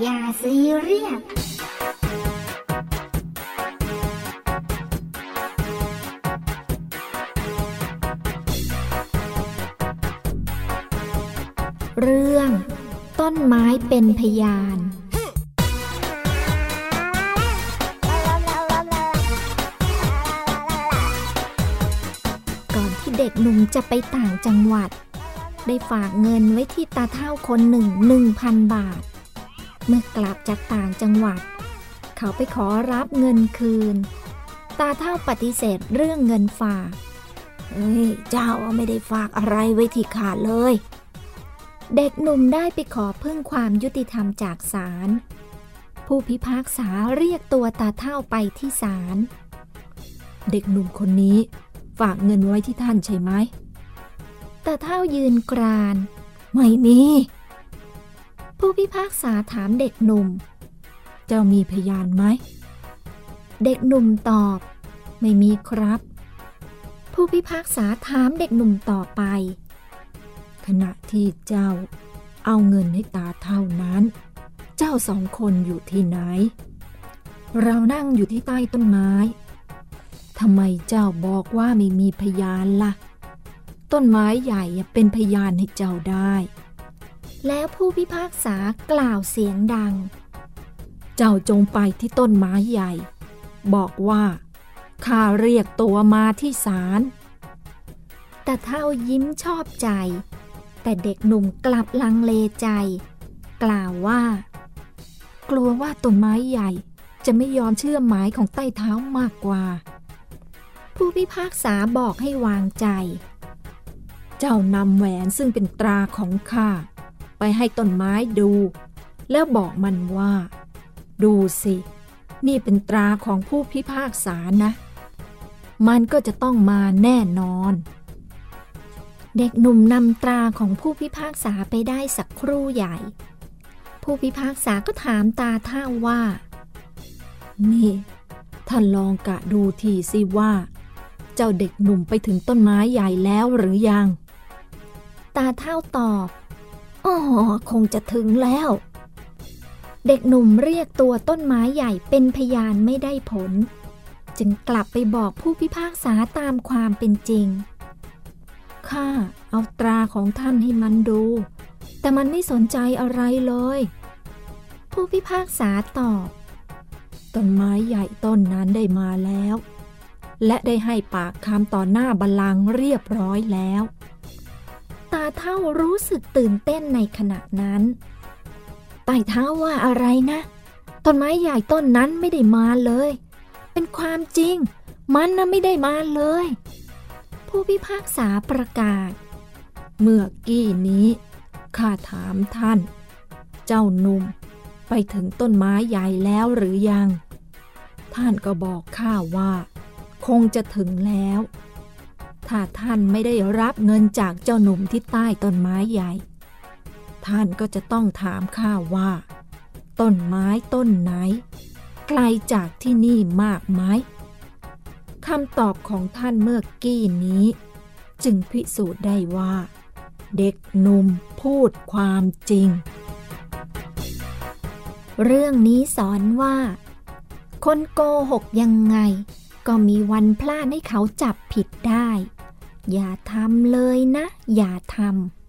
อย่าซีเรียสเรื่อง ต้นไม้เป็นพยานก่อนที่เด็กหนุ่มจะไปต่างจังหวัด ได้ฝากเงินไว้ที่ตาเท่าคนหนึ่งหนึ่งพันบาท เมื่อกลับจากต่างจังหวัด เขาไปขอรับเงินคืน ตาเท่าปฏิเสธเรื่องเงินฝากเฮ้ยเจ้าไม่ได้ฝากอะไรไว้ที่ขาดเลย เด็กหนุ่มได้ไปขอพึ่งความยุติธรรมจากศาลผู้พิพากษาเรียกตัวตาเท่าไปที่ศาลเด็กหนุ่มคนนี้ฝากเงินไว้ที่ท่านใช่ไหมตาเท่ายืนกราน ไม่มี ผู้พิพากษาถามเด็กหนุ่ม เจ้ามีพยานไหม เด็กหนุ่มตอบ ไม่มีครับ ผู้พิพากษาถามเด็กหนุ่มต่อไป ขณะที่เจ้าเอาเงินให้ตาเท่านั้น เจ้าสองคนอยู่ที่ไหน เรานั่งอยู่ที่ใต้ต้นไม้ทำไมเจ้าบอกว่าไม่มีพยานละ่ะ ต้นไม้ใหญ่เป็นพยานให้เจ้าได้ แล้วผู้พิพากษากล่าวเสียงดัง เจ้าจงไปที่ต้นไม้ใหญ่ บอกว่าข้าเรียกตัวมาที่ศาลแต่เท่ายิ้มชอบใจ แต่เด็กหนุ่มกลับลังเลใจ กล่าวว่า กลัวว่าต้นไม้ใหญ่จะไม่ยอมเชื่อหมายของใต้เท้ามากกว่า ผู้พิพากษาบอกให้วางใจ เจ้านำแหวนซึ่งเป็นตราของข้า ไปให้ต้นไม้ดู แล้วบอกมันว่า ดูสิ นี่เป็นตราของผู้พิพากษานะ มันก็จะต้องมาแน่นอน เด็กหนุ่มนำตราของผู้พิพากษาไปได้สักครู่ใหญ่ ผู้พิพากษาก็ถามตาเท่าว่า นี่ ท่านลองกะดูทีสิว่า เจ้าเด็กหนุ่มไปถึงต้นไม้ใหญ่แล้วหรือยัง ตาเท่าตอบ อ๋อคงจะถึงแล้ว เด็กหนุ่มเรียกตัวต้นไม้ใหญ่เป็นพยานไม่ได้ผล จึงกลับไปบอกผู้พิพากษาตามความเป็นจริง ข้าเอาตราของท่านให้มันดู แต่มันไม่สนใจอะไรเลย ผู้พิพากษาตอบ ต้นไม้ใหญ่ต้นนั้นได้มาแล้ว และได้ให้ปากคำต่อหน้าบัลลังก์เรียบร้อยแล้ว เท่ารู้สึกตื่นเต้นในขณะนั้น ไต่เท้าว่าอะไรนะ ต้นไม้ใหญ่ต้นนั้นไม่ได้มาเลย เป็นความจริง มันน่ะไม่ได้มาเลย ผู้พิพากษาประกาศ เมื่อกี้นี้ข้าถามท่าน เจ้าหนุ่มไปถึงต้นไม้ใหญ่แล้วหรือยัง ท่านก็บอกข้าว่า คงจะถึงแล้ว ถ้าท่านไม่ได้รับเงินจากเจ้าหนุ่มที่ใต้ต้นไม้ใหญ่ ท่านก็จะต้องถามข้าว่า ต้นไม้ต้นไหน ไกลจากที่นี่มากไหมคำตอบของท่านเมื่อกี้นี้ จึงพิสูจน์ได้ว่า เด็กหนุ่มพูดความจริง เรื่องนี้สอนว่า คนโกหกยังไง ก็มีวันพลาดให้เขาจับผิดได้ อย่าทำเลยนะ อย่าทำ